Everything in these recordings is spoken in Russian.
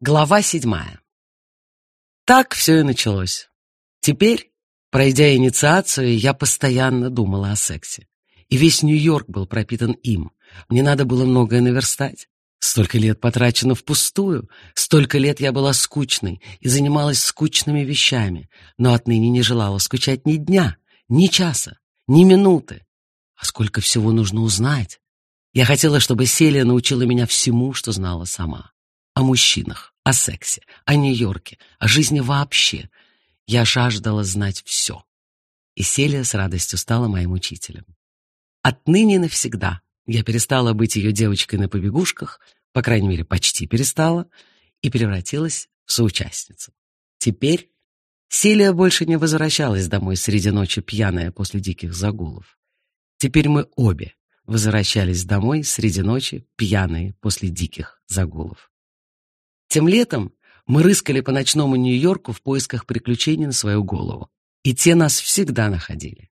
Глава седьмая. Так все и началось. Теперь, пройдя инициацию, я постоянно думала о сексе. И весь Нью-Йорк был пропитан им. Мне надо было многое наверстать. Столько лет потрачено впустую, столько лет я была скучной и занималась скучными вещами, но отныне не желала скучать ни дня, ни часа, ни минуты. А сколько всего нужно узнать. Я хотела, чтобы Селия научила меня всему, что знала сама о мужчинах, о сексе, о Нью-Йорке, о жизни вообще. Я жаждала знать все. И Селия с радостью стала моим учителем. Отныне навсегда я перестала быть ее девочкой на побегушках, по крайней мере, почти перестала, и превратилась в соучастницу. Теперь Селия больше не возвращалась домой среди ночи пьяная после диких загулов. Теперь мы обе возвращались домой среди ночи пьяные после диких загулов. Тем летом мы рыскали по ночному Нью-Йорку в поисках приключений на свою голову. И те нас всегда находили.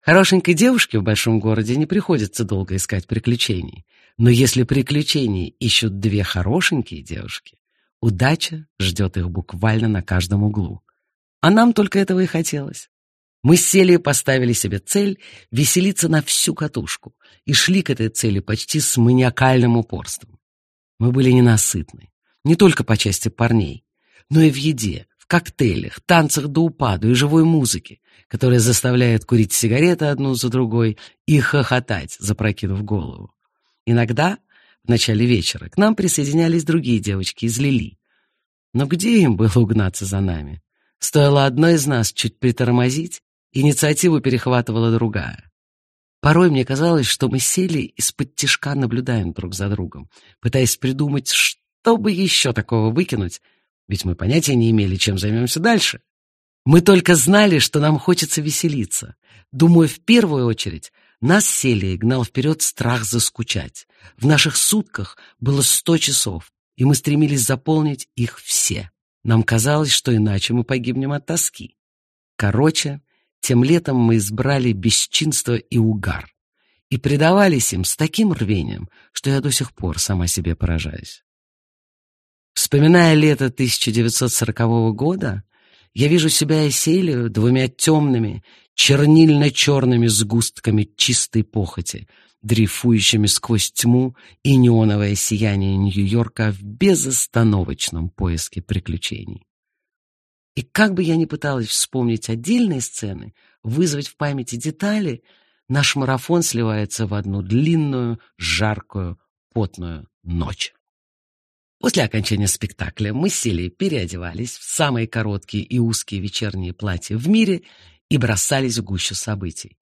Хорошенькой девушке в большом городе не приходится долго искать приключений. Но если приключений ищут две хорошенькие девушки, удача ждет их буквально на каждом углу. А нам только этого и хотелось. Мы сели и поставили себе цель веселиться на всю катушку и шли к этой цели почти с маниакальным упорством. Мы были ненасытны не только по части парней, но и в еде, в коктейлях, танцах до упаду и живой музыке, которая заставляет курить сигареты одну за другой и хохотать, запрокинув голову. Иногда, в начале вечера, к нам присоединялись другие девочки из Лили. Но где им было угнаться за нами? Стоило одной из нас чуть притормозить, инициативу перехватывала другая. Порой мне казалось, что мы сели из-под тишка наблюдаем друг за другом, пытаясь придумать, что что бы еще такого выкинуть? Ведь мы понятия не имели, чем займемся дальше. Мы только знали, что нам хочется веселиться. Думаю, в первую очередь нас сели и гнал вперед страх заскучать. В наших сутках было сто часов, и мы стремились заполнить их все. Нам казалось, что иначе мы погибнем от тоски. Короче, тем летом мы избрали бесчинство и угар и предавались им с таким рвением, что я до сих пор сама себе поражаюсь. Вспоминая лето 1940 года, я вижу себя и Селию двумя темными, чернильно-черными сгустками чистой похоти, дрейфующими сквозь тьму и неоновое сияние Нью-Йорка в безостановочном поиске приключений. И как бы я ни пыталась вспомнить отдельные сцены, вызвать в памяти детали, наш марафон сливается в одну длинную, жаркую, потную ночь. После окончания спектакля мы сели, переодевались в самые короткие и узкие вечерние платья в мире и бросались в гущу событий.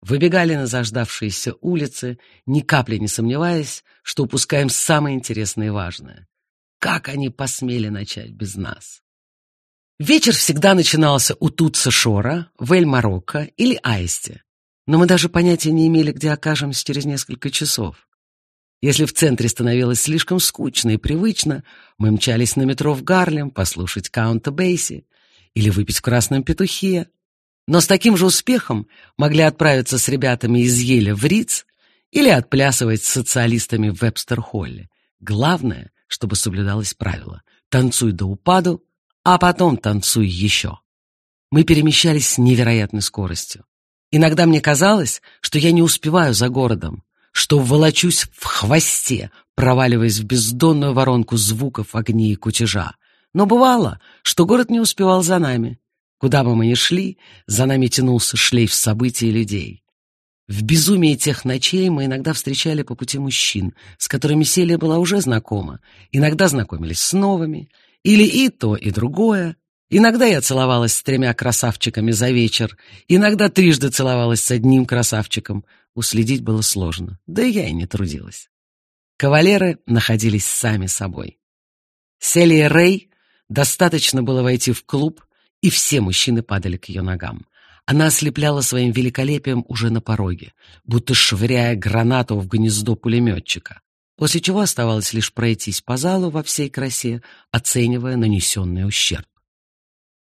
Выбегали на заждавшиеся улицы, ни капли не сомневаясь, что упускаем самое интересное и важное. Как они посмели начать без нас? Вечер всегда начинался у Тутса Шора, в Эль-Марокко или Аисте, но мы даже понятия не имели, где окажемся через несколько часов. Если в центре становилось слишком скучно и привычно, мы мчались на метро в Гарлем послушать Каунта Бейси или выпить в Красном Петухе. Но с таким же успехом могли отправиться с ребятами из Еля в Риц или отплясывать с социалистами в Вебстер-Холле. Главное, чтобы соблюдалось правило «танцуй до упаду, а потом танцуй еще». Мы перемещались с невероятной скоростью. Иногда мне казалось, что я не успеваю за городом, что волочусь в хвосте, проваливаясь в бездонную воронку звуков, огней и кутежа. Но бывало, что город не успевал за нами. Куда бы мы ни шли, за нами тянулся шлейф событий и людей. В безумии тех ночей мы иногда встречали по пути мужчин, с которыми Селия была уже знакома, иногда знакомились с новыми, или и то, и другое. Иногда я целовалась с тремя красавчиками за вечер, иногда трижды целовалась с одним красавчиком — уследить было сложно, да я и не трудилась. Кавалеры находились сами собой. Селия Рэй достаточно было войти в клуб, и все мужчины падали к ее ногам. Она ослепляла своим великолепием уже на пороге, будто швыряя гранату в гнездо пулеметчика, после чего оставалось лишь пройтись по залу во всей красе, оценивая нанесенный ущерб.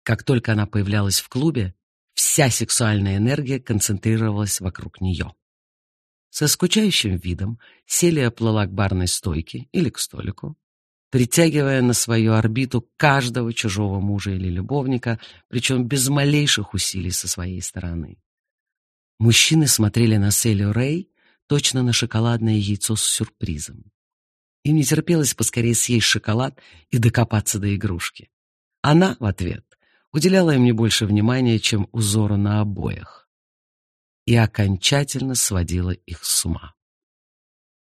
Как только она появлялась в клубе, вся сексуальная энергия концентрировалась вокруг нее. Со скучающим видом Селия плыла к барной стойке или к столику, притягивая на свою орбиту каждого чужого мужа или любовника, причем без малейших усилий со своей стороны. Мужчины смотрели на Селию Рэй точно на шоколадное яйцо с сюрпризом. Им не терпелось поскорее съесть шоколад и докопаться до игрушки. Она в ответ уделяла им не больше внимания, чем узору на обоях, и окончательно сводила их с ума.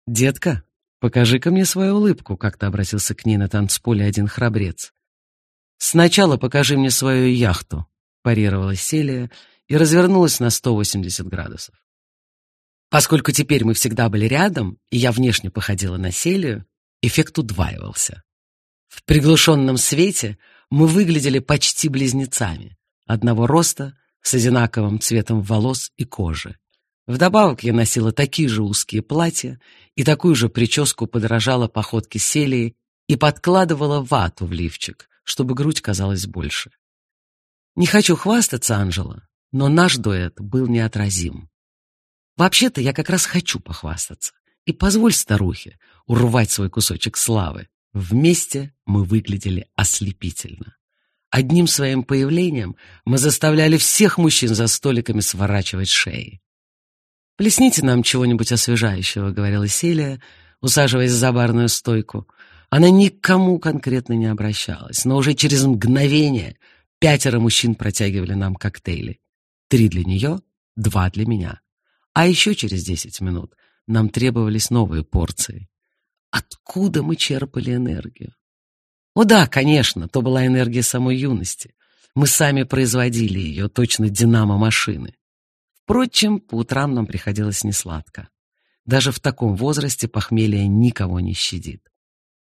«Детка, покажи-ка мне свою улыбку», — как-то обратился к ней на танцполе один храбрец. «Сначала покажи мне свою яхту», — парировала Селия и развернулась на 180 градусов. Поскольку теперь мы всегда были рядом, и я внешне походила на Селию, эффект удваивался. В приглушенном свете мы выглядели почти близнецами, одного роста, с одинаковым цветом волос и кожи. Вдобавок я носила такие же узкие платья и такую же прическу подражала походке Селии и подкладывала вату в лифчик, чтобы грудь казалась больше. Не хочу хвастаться, Анжела, но наш дуэт был неотразим. Вообще-то я как раз хочу похвастаться. И позволь старухе урвать свой кусочек славы. Вместе мы выглядели ослепительно. Одним своим появлением мы заставляли всех мужчин за столиками сворачивать шеи. «Плесните нам чего-нибудь освежающего», — говорила Селия, усаживаясь за барную стойку. Она никому конкретно не обращалась, но уже через мгновение пятеро мужчин протягивали нам коктейли. Три для нее, два для меня. А еще через десять минут нам требовались новые порции. Откуда мы черпали энергию? О да, конечно, то была энергия самой юности. Мы сами производили ее, точно динамо машины. Впрочем, по утрам нам приходилось несладко. Даже в таком возрасте похмелье никого не щадит.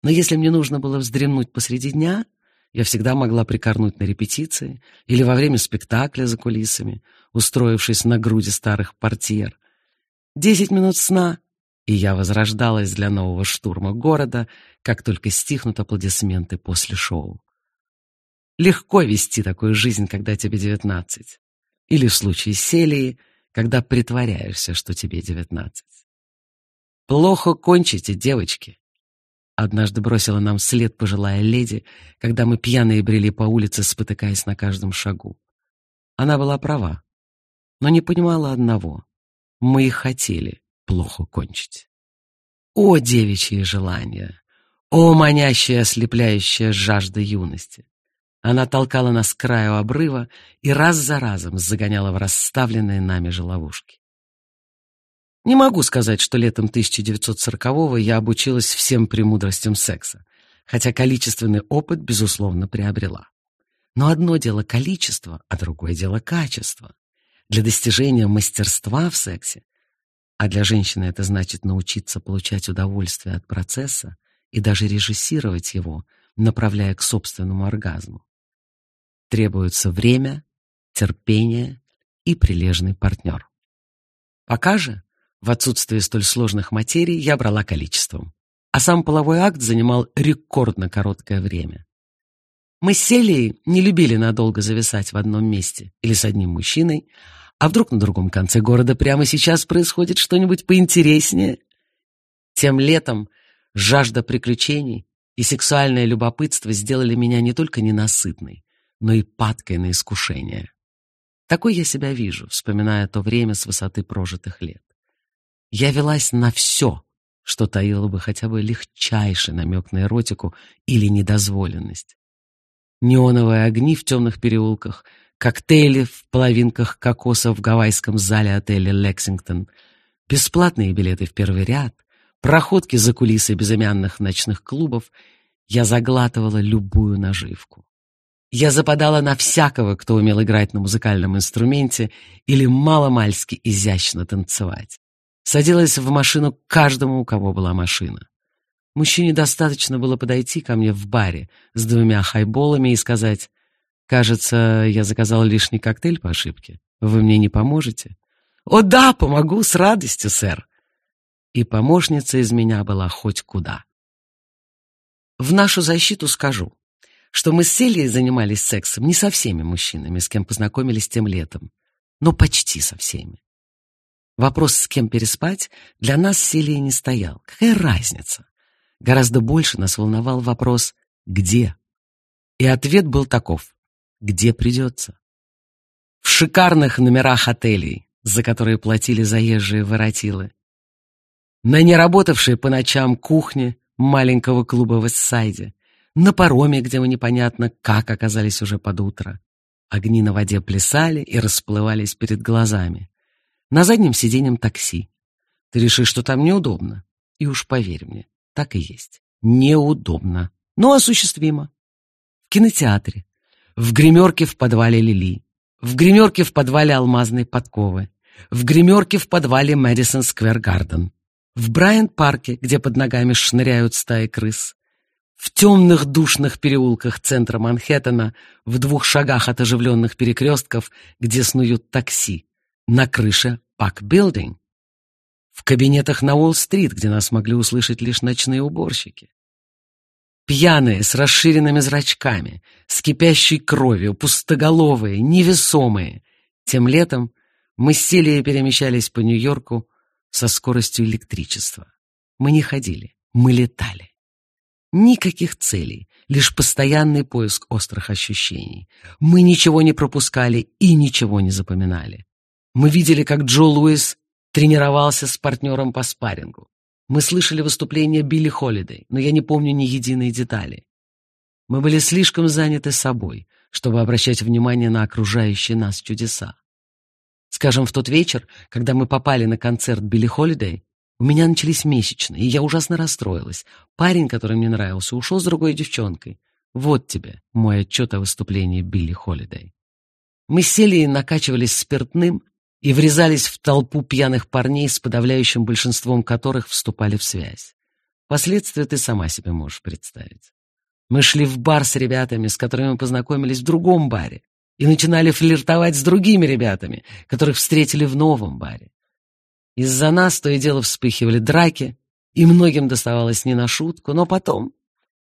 Но если мне нужно было вздремнуть посреди дня, я всегда могла прикорнуть на репетиции или во время спектакля за кулисами, устроившись на груди старых портьер. Десять минут сна, и я возрождалась для нового штурма города, как только стихнут аплодисменты после шоу. Легко вести такую жизнь, когда тебе девятнадцать. Или в случае Селии, когда притворяешься, что тебе девятнадцать. Плохо кончите, девочки. Однажды бросила нам след пожилая леди, когда мы пьяные брели по улице, спотыкаясь на каждом шагу. Она была права, но не понимала одного. Мы и хотели плохо кончить. О, девичье желание! О, манящая, ослепляющая жажда юности! Она толкала нас к краю обрыва и раз за разом загоняла в расставленные нами же ловушки. Не могу сказать, что летом 1940-го я обучилась всем премудростям секса, хотя количественный опыт, безусловно, приобрела. Но одно дело количество, а другое дело качество. Для достижения мастерства в сексе, а для женщины это значит научиться получать удовольствие от процесса и даже режиссировать его, направляя к собственному оргазму. Требуется время, терпение и прилежный партнер. Пока же, в отсутствие столь сложных материй, я брала количеством, а сам половой акт занимал рекордно короткое время. Мы с Селией не любили надолго зависать в одном месте или с одним мужчиной, а вдруг на другом конце города прямо сейчас происходит что-нибудь поинтереснее? Тем летом жажда приключений и сексуальное любопытство сделали меня не только ненасытной, но и падкой на искушение. Такой я себя вижу, вспоминая то время с высоты прожитых лет. Я велась на все, что таило бы хотя бы легчайший намек на эротику или недозволенность. Неоновые огни в темных переулках — коктейли в половинках кокоса в гавайском зале отеля «Лексингтон», бесплатные билеты в первый ряд, проходки за кулисы безымянных ночных клубов, я заглатывала любую наживку. Я западала на всякого, кто умел играть на музыкальном инструменте или маломальски изящно танцевать. Садилась в машину каждому, у кого была машина. Мужчине достаточно было подойти ко мне в баре с двумя хайболами и сказать Кажется, я заказал лишний коктейль по ошибке. Вы мне не поможете? О да, помогу с радостью, сэр. И помощница из меня была хоть куда. В нашу защиту скажу, что мы с Селией занимались сексом не со всеми мужчинами, с кем познакомились тем летом, но почти со всеми. Вопрос, с кем переспать, для нас с Селией не стоял. Какая разница? Гораздо больше нас волновал вопрос «где?». И ответ был таков «где придется?». В шикарных номерах отелей, за которые платили заезжие воротилы. На неработавшей по ночам кухне маленького клуба в Иссайде. На пароме, где мы непонятно как оказались уже под утро. Огни на воде плясали и расплывались перед глазами. На заднем сиденьем такси. Ты решишь, что там неудобно. И уж поверь мне, так и есть. Неудобно, но осуществимо. В кинотеатре, в гримерке в подвале Лили, в гримерке в подвале Алмазной подковы, в гримерке в подвале Мэдисон Сквер Гарден, в Брайант-парке, где под ногами шныряют стаи крыс, в темных душных переулках центра Манхэттена, в двух шагах от оживленных перекрестков, где снуют такси, на крыше Пак-билдинг, в кабинетах на Уолл-стрит, где нас могли услышать лишь ночные уборщики. Пьяные, с расширенными зрачками, с кипящей кровью, пустоголовые, невесомые. Тем летом мы сели и перемещались по Нью-Йорку со скоростью электричества. Мы не ходили, мы летали. Никаких целей, лишь постоянный поиск острых ощущений. Мы ничего не пропускали и ничего не запоминали. Мы видели, как Джо Луис тренировался с партнером по спаррингу. Мы слышали выступление Билли Холидей, но я не помню ни единой детали. Мы были слишком заняты собой, чтобы обращать внимание на окружающие нас чудеса. Скажем, в тот вечер, когда мы попали на концерт Билли Холидей, у меня начались месячные, и я ужасно расстроилась. Парень, который мне нравился, ушел с другой девчонкой. Вот тебе мой отчет о выступлении Билли Холидей. Мы сели и накачивались спиртным и врезались в толпу пьяных парней, с подавляющим большинством которых вступали в связь. Последствия ты сама себе можешь представить. Мы шли в бар с ребятами, с которыми мы познакомились в другом баре, и начинали флиртовать с другими ребятами, которых встретили в новом баре. Из-за нас то и дело вспыхивали драки, и многим доставалось не на шутку, но потом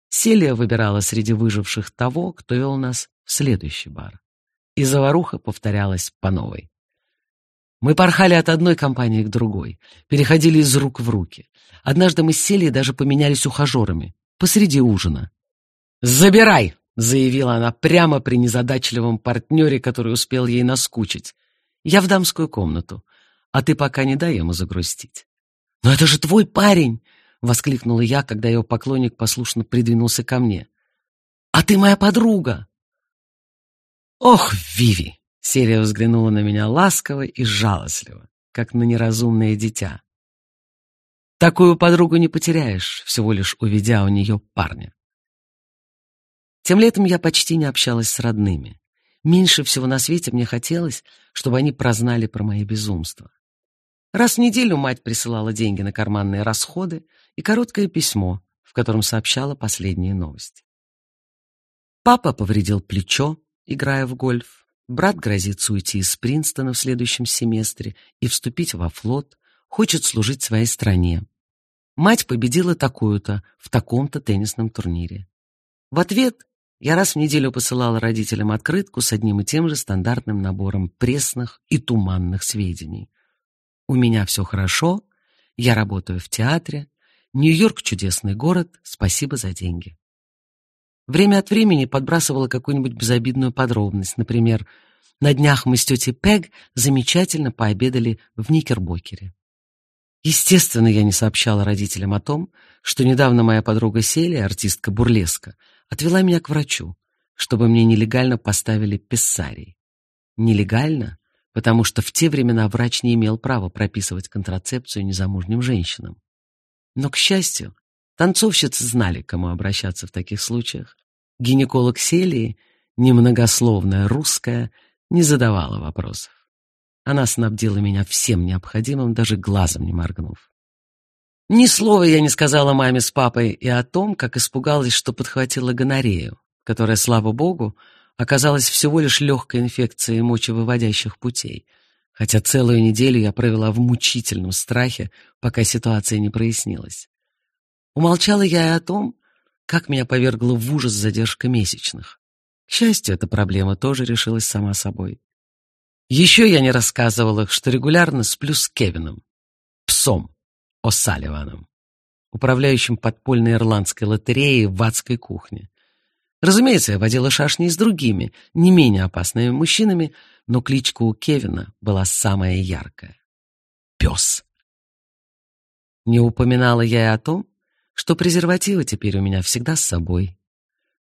Селия выбирала среди выживших того, кто вел нас в следующий бар. И заваруха повторялась по новой. Мы порхали от одной компании к другой, переходили из рук в руки. Однажды мы с Селией даже поменялись ухажерами посреди ужина. «Забирай!» — заявила она прямо при незадачливом партнере, который успел ей наскучить. «Я в дамскую комнату а ты пока не дай ему загрустить. «Но это же твой парень!» — воскликнула я, когда его поклонник послушно придвинулся ко мне. «А ты моя подруга!» «Ох, Виви!» — Серия взглянула на меня ласково и жалостливо, как на неразумное дитя. «Такую подругу не потеряешь, всего лишь уведя у нее парня». Тем летом я почти не общалась с родными. Меньше всего на свете мне хотелось, чтобы они прознали про мои безумства. Раз в неделю мать присылала деньги на карманные расходы и короткое письмо, в котором сообщала последние новости. Папа повредил плечо, играя в гольф. Брат грозится уйти из Принстона в следующем семестре и вступить во флот, хочет служить своей стране. Мать победила такую-то в таком-то теннисном турнире. В ответ я раз в неделю посылала родителям открытку с одним и тем же стандартным набором пресных и туманных сведений. У меня все хорошо, я работаю в театре, Нью-Йорк — чудесный город, спасибо за деньги. Время от времени подбрасывала какую-нибудь безобидную подробность, например, на днях мы с тетей Пег замечательно пообедали в Никербокере. Естественно, я не сообщала родителям о том, что недавно моя подруга Селия, артистка бурлеска, отвела меня к врачу, чтобы мне нелегально поставили пессарий. Нелегально, потому что в те времена врач не имел права прописывать контрацепцию незамужним женщинам. Но, к счастью, танцовщицы знали, к кому обращаться в таких случаях. Гинеколог Селии, немногословная русская, не задавала вопросов. Она снабдила меня всем необходимым, даже глазом не моргнув. Ни слова я не сказала маме с папой и о том, как испугалась, что подхватила гонорею, которая, слава богу, оказалась всего лишь легкой инфекцией мочевыводящих путей, хотя целую неделю я провела в мучительном страхе, пока ситуация не прояснилась. Умолчала я и о том, как меня повергла в ужас задержка месячных. К счастью, эта проблема тоже решилась сама собой. Еще я не рассказывала, что регулярно сплю с Кевином, псом О'Салливаном. управляющим подпольной ирландской лотереей в адской кухне. Разумеется, я водила шашни с другими, не менее опасными мужчинами, но кличка у Кевина была самая яркая — пес. Не упоминала я и о том, что презервативы теперь у меня всегда с собой.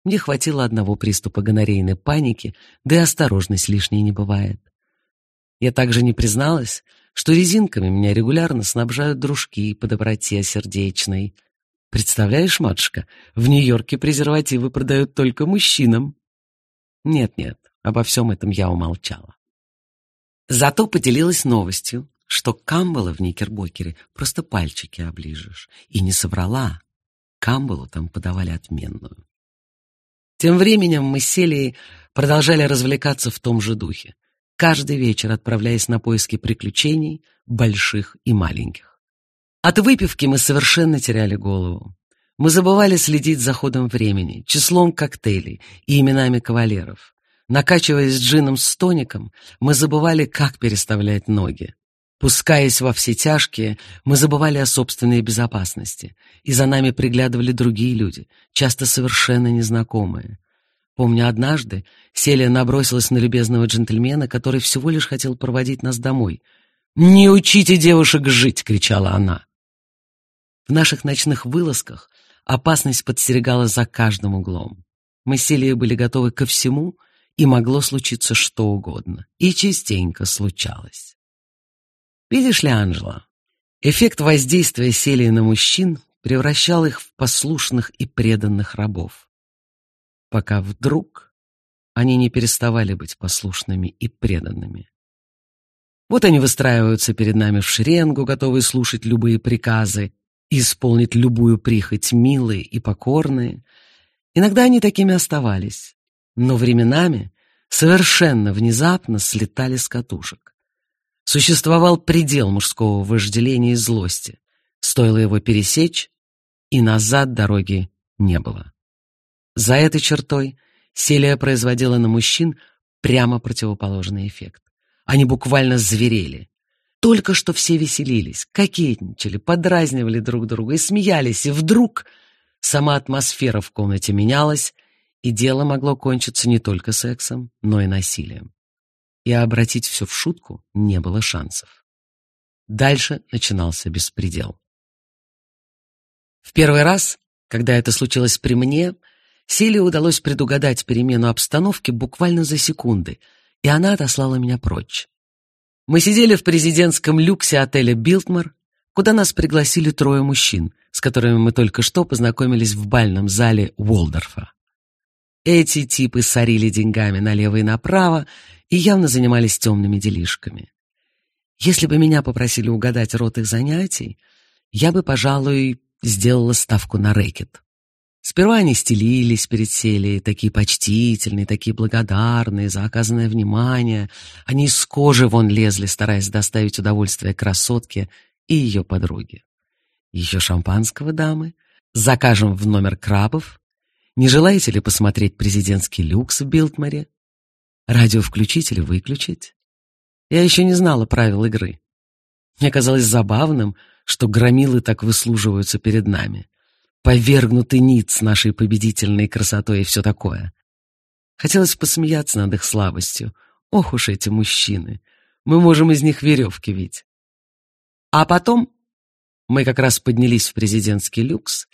Мне хватило одного приступа гонорейной паники, да и осторожность лишней не бывает. Я также не призналась, что резинками меня регулярно снабжают дружки по доброте сердечной. Представляешь, матушка, в Нью-Йорке презервативы продают только мужчинам. Нет-нет, обо всем этом я умолчала. Зато поделилась новостью, что Камбала в Никербокере просто пальчики оближешь. И не соврала. Камбалу там подавали отменную. Тем временем мы с Селией продолжали развлекаться в том же духе, каждый вечер отправляясь на поиски приключений, больших и маленьких. От выпивки мы совершенно теряли голову. Мы забывали следить за ходом времени, числом коктейлей и именами кавалеров. Накачиваясь джином с тоником, мы забывали, как переставлять ноги. Пускаясь во все тяжкие, мы забывали о собственной безопасности, и за нами приглядывали другие люди, часто совершенно незнакомые. Помню, однажды Селия набросилась на любезного джентльмена, который всего лишь хотел проводить нас домой. «Не учите девушек жить!» — кричала она. В наших ночных вылазках опасность подстерегала за каждым углом. Мы с Селией были готовы ко всему, и могло случиться что угодно. И частенько случалось. Видишь ли, Анжела, эффект воздействия Селии на мужчин превращал их в послушных и преданных рабов. Пока вдруг они не переставали быть послушными и преданными. Вот они выстраиваются перед нами в шеренгу, готовые слушать любые приказы и исполнить любую прихоть, милые и покорные. Иногда они такими оставались, но временами совершенно внезапно слетали с катушек. Существовал предел мужского вожделения и злости. Стоило его пересечь, и назад дороги не было. За этой чертой Селия производила на мужчин прямо противоположный эффект. Они буквально зверели. Только что все веселились, кокетничали, подразнивали друг друга и смеялись, и вдруг сама атмосфера в комнате менялась, и дело могло кончиться не только сексом, но и насилием и обратить все в шутку не было шансов. Дальше начинался беспредел. В первый раз, когда это случилось при мне, Силе удалось предугадать перемену обстановки буквально за секунды, и она отослала меня прочь. Мы сидели в президентском люксе отеля «Билтмар», куда нас пригласили трое мужчин, с которыми мы только что познакомились в бальном зале Уолдорфа. Эти типы сорили деньгами налево и направо и явно занимались темными делишками. Если бы меня попросили угадать род их занятий, я бы, пожалуй, сделала ставку на рэкет. Сперва они стелились перед Селией, такие почтительные, такие благодарные за оказанное внимание. Они из кожи вон лезли, стараясь доставить удовольствие красотке и ее подруге. Еще шампанского, дамы? Закажем в номер крабов? Не желаете ли посмотреть президентский люкс в Билтморе? Радио включить или выключить? Я еще не знала правил игры. Мне казалось забавным, что громилы так выслуживаются перед нами. Повергнуты ниц нашей победительной красотой и все такое. Хотелось посмеяться над их слабостью. Ох уж эти мужчины. Мы можем из них веревки вить. А потом мы как раз поднялись в президентский люкс.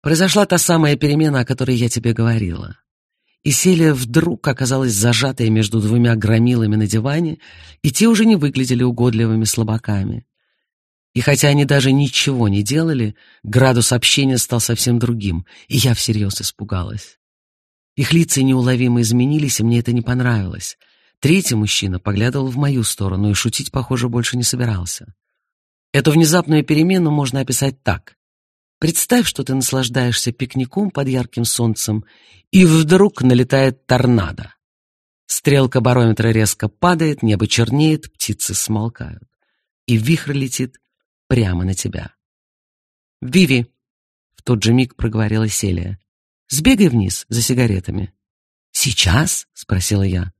Произошла та самая перемена, о которой я тебе говорила и Селия вдруг оказалась зажатой между двумя громилами на диване, и те уже не выглядели угодливыми слабаками. И хотя они даже ничего не делали, градус общения стал совсем другим, и я всерьез испугалась. Их лица неуловимо изменились, и мне это не понравилось. Третий мужчина поглядывал в мою сторону и шутить, похоже, больше не собирался. Эту внезапную перемену можно описать так. Представь, что ты наслаждаешься пикником под ярким солнцем, и вдруг налетает торнадо. Стрелка барометра резко падает, небо чернеет, птицы смолкают. И вихрь летит прямо на тебя. «Виви!» — в тот же миг проговорила Селия. «Сбегай вниз за сигаретами». «Сейчас?» — спросила я.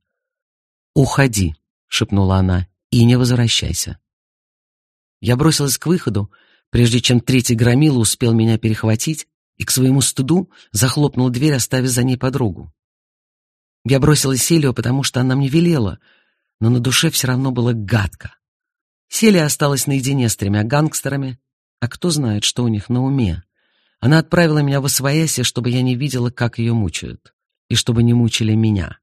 «Уходи», — шепнула она, — «и не возвращайся». Я бросилась к выходу, прежде чем третий громила успел меня перехватить и к своему стыду захлопнул дверь, оставив за ней подругу. Я бросила Селию, потому что она мне велела, но на душе все равно было гадко. Селия осталась наедине с тремя гангстерами, а кто знает, что у них на уме. Она отправила меня в Освояси, чтобы я не видела, как ее мучают, и чтобы не мучили меня.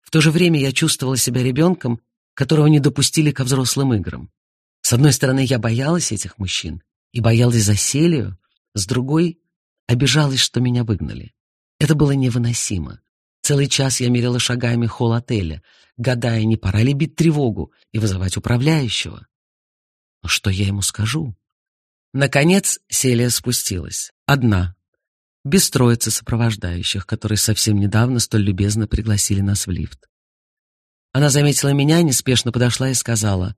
В то же время я чувствовала себя ребенком, которого не допустили ко взрослым играм. С одной стороны, я боялась этих мужчин и боялась за Селию, с другой — обижалась, что меня выгнали. Это было невыносимо. Целый час я мерила шагами холл отеля, гадая, не пора ли бить тревогу и вызывать управляющего. Но что я ему скажу? Наконец Селия спустилась. Одна. Без троицы сопровождающих, которые совсем недавно столь любезно пригласили нас в лифт. Она заметила меня, неспешно подошла и сказала,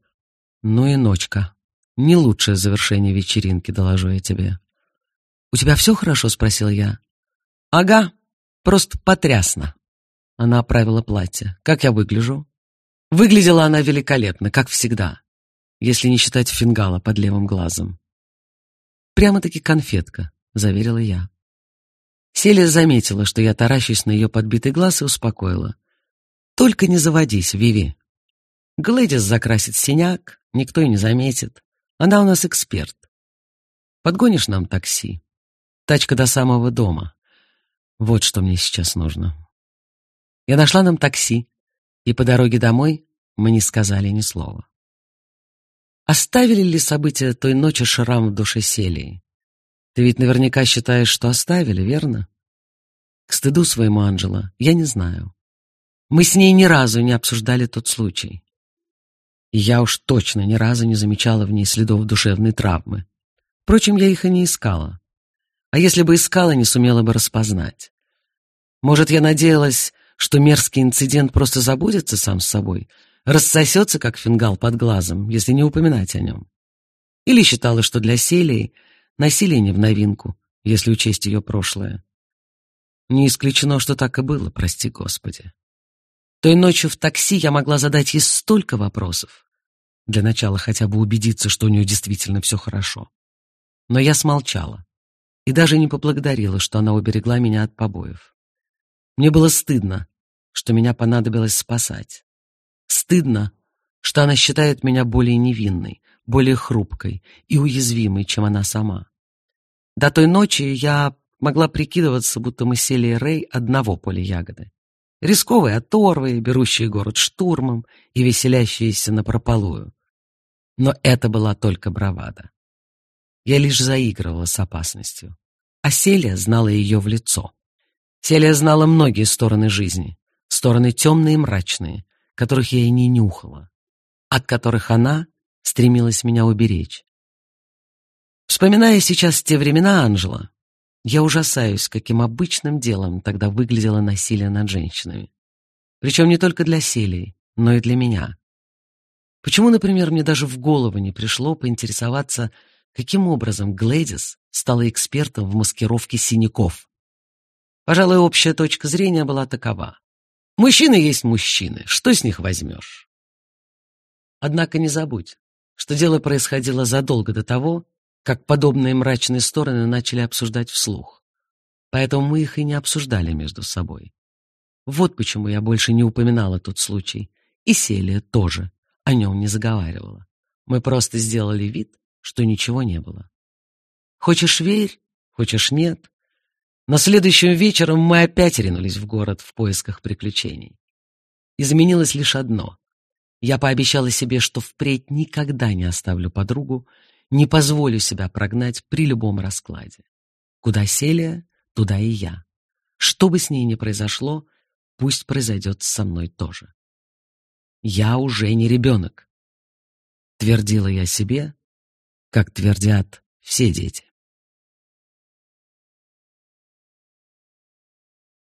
«Ну и ночка. Не лучшее завершение вечеринки, доложу я тебе». «У тебя все хорошо?» — спросил я. «Ага, просто потрясно». Она оправила платье. «Как я выгляжу?» Выглядела она великолепно, как всегда, если не считать фингала под левым глазом. «Прямо-таки конфетка», — заверила я. Селия заметила, что я таращусь на ее подбитый глаз и успокоила. «Только не заводись, Виви. Глэдис закрасит синяк, никто и не заметит. Она у нас эксперт. Подгонишь нам такси? Тачка до самого дома. Вот что мне сейчас нужно». Я нашла нам такси, и по дороге домой мы не сказали ни слова. Оставили ли события той ночи шрам в душе Селии? Ты ведь наверняка считаешь, что оставили, верно? К стыду своему, Анджела, я не знаю. Мы с ней ни разу не обсуждали тот случай. Я уж точно ни разу не замечала в ней следов душевной травмы. Впрочем, я их и не искала. А если бы искала, не сумела бы распознать. Может, я надеялась, что мерзкий инцидент просто забудется сам с собой, рассосется, как фингал под глазом, если не упоминать о нем. Или считала, что для Селии насилие не в новинку, если учесть ее прошлое. Не исключено, что так и было, прости Господи. Той ночью в такси я могла задать ей столько вопросов. Для начала хотя бы убедиться, что у нее действительно все хорошо. Но я смолчала и даже не поблагодарила, что она уберегла меня от побоев. Мне было стыдно, что меня понадобилось спасать. Стыдно, что она считает меня более невинной, более хрупкой и уязвимой, чем она сама. До той ночи я могла прикидываться, будто мы сели Рэй одного поля ягоды. Рисковые оторвы, берущие город штурмом и веселящиеся напропалую. Но это была только бравада. Я лишь заигрывала с опасностью. А Селия знала ее в лицо. Селия знала многие стороны жизни, стороны темные и мрачные, которых я и не нюхала, от которых она стремилась меня уберечь. Вспоминая сейчас те времена, Анжела, я ужасаюсь, каким обычным делом тогда выглядело насилие над женщинами. Причем не только для Селии, но и для меня. Почему, например, мне даже в голову не пришло поинтересоваться, каким образом Глэдис стала экспертом в маскировке синяков? Пожалуй, общая точка зрения была такова. Мужчины есть мужчины, что с них возьмешь? Однако не забудь, что дело происходило задолго до того, как подобные мрачные стороны начали обсуждать вслух. Поэтому мы их и не обсуждали между собой. Вот почему я больше не упоминала тот случай. И Селия тоже о нем не заговаривала. Мы просто сделали вид, что ничего не было. Хочешь — верь, хочешь — нет, но следующим вечером мы опять ринулись в город в поисках приключений. Изменилось лишь одно. Я пообещала себе, что впредь никогда не оставлю подругу, не позволю себя прогнать при любом раскладе. Куда Селия, туда и я. Что бы с ней ни произошло, пусть произойдет со мной тоже. Я уже не ребенок. Твердила я себе, как твердят все дети.